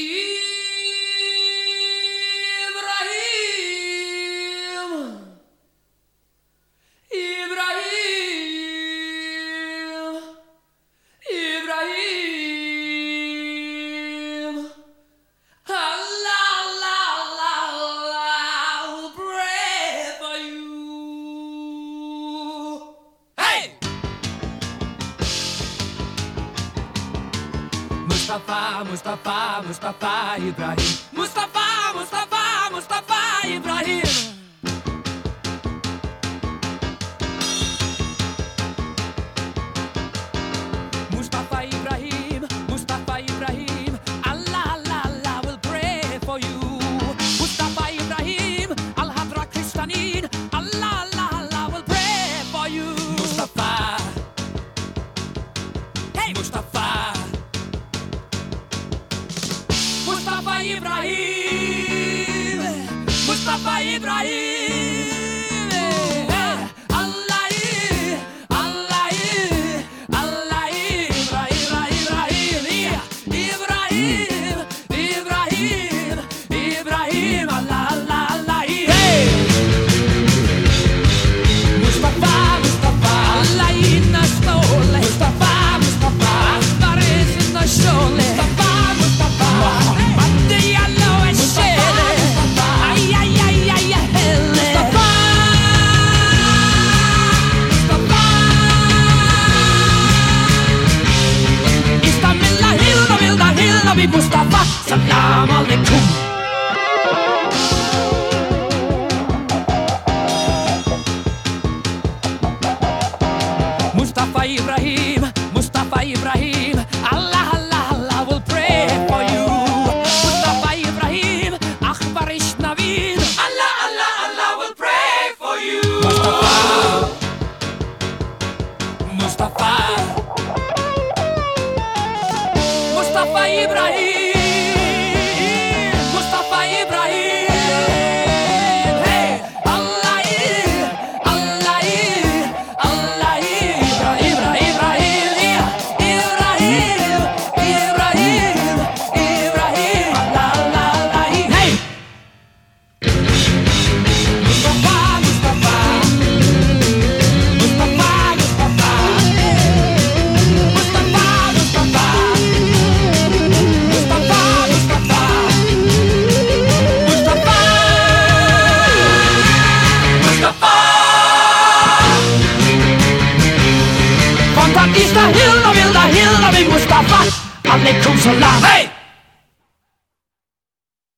Ibrahim, Mustafa, Mustafa, Mustafa Ibrahim. Mustafa, Mustafa, Mustafa Ibrahim. Mustafa Ibrahim, Mustafa Ibrahim. Allah, Allah, will pray for you. Mustafa Ibrahim, Al Hadra Kristanin. Allah, Allah will pray for you. Mustafa. Hey, Mustafa. Ibrahim. Mustafa Ibrahim vi Mustafa Salam alaikum. Mustafa Ibrahim. 那口酸辣味